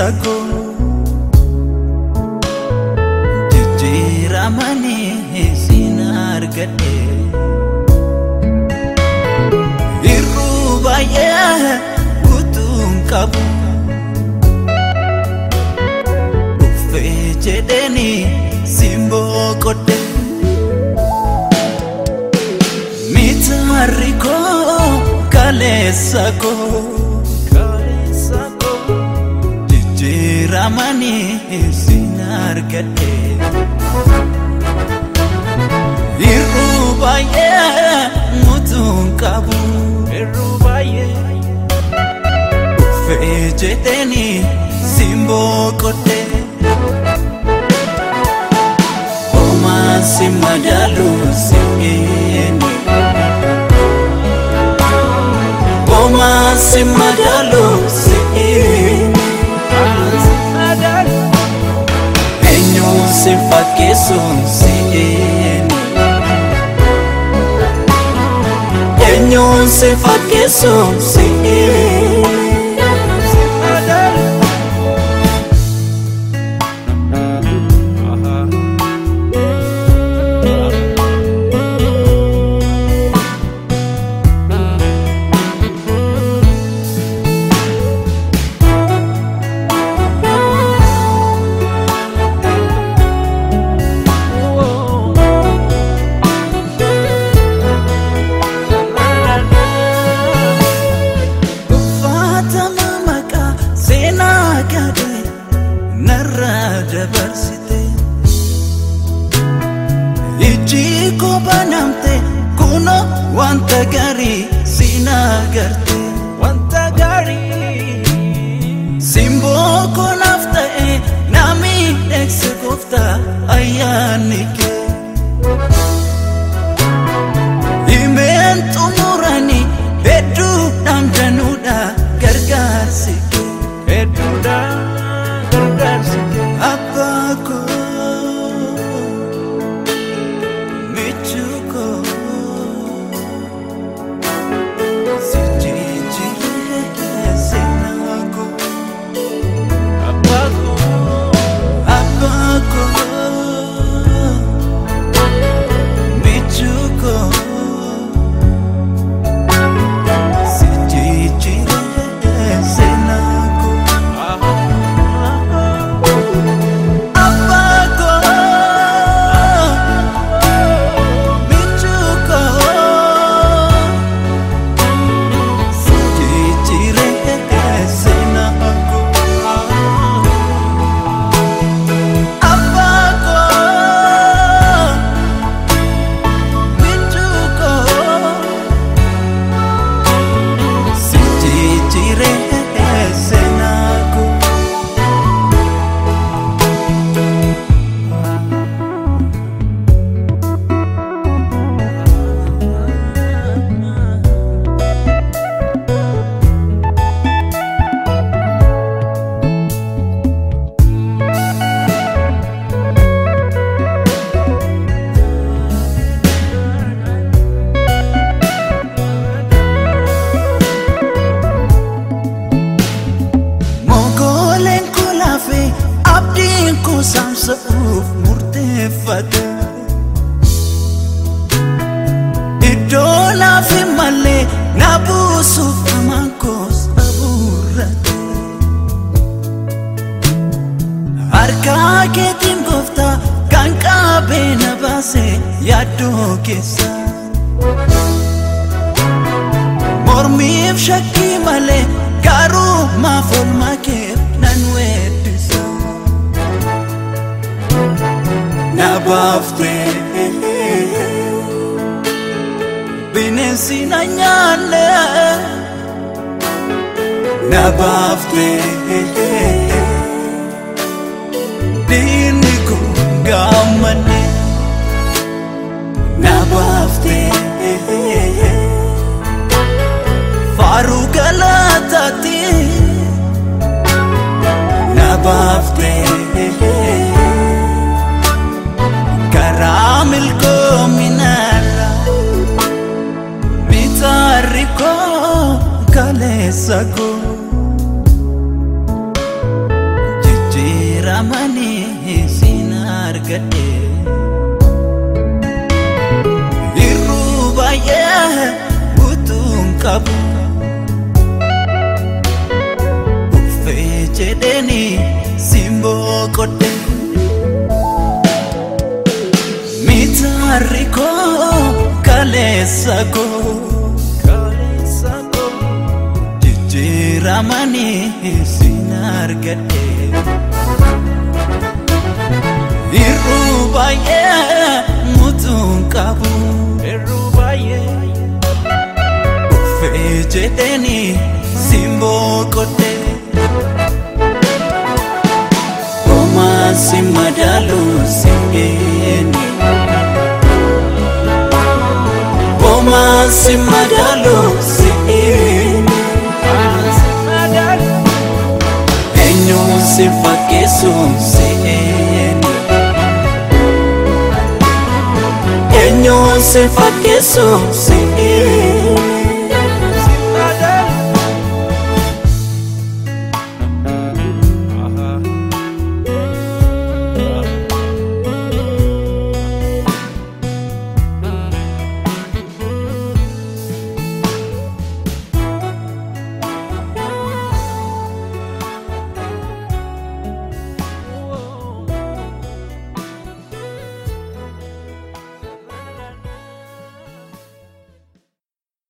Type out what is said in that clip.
kaleessa koo jijjiiramanii siin argadhe hir'uu baay'ee utuun qabu dhuffee jedheni simadalu simini Goma simadalu simini Enyo sifakisu simini Enyo sifakisu simini siin agarte wanta gaarii simboo konaaf ta'e nami eegse gooftaa ayyaanni saamsa'uuf murteeffate. Iddoo laafi malee na buusuuf hamaan koos abuurrate. Harkaa keetiin gooftaa kan qabee na baase yaaddoo keessa. Mormiif shakkii malee garuu maaf olmaa kee Na baaftee bineensi na nyaanne. Na baaftee diinni kun gaammanne. tabu Ufecedeni simbo kote Mitariko kalesako Kalesako Jijjiramani sinargade Iruu baay'ee mutuun qabu bedeni simboqodhe Oma simmadalu simbeeni Oma simmadalu simbeeni Enyo sifakesu seeni Enyo sifakesu seeni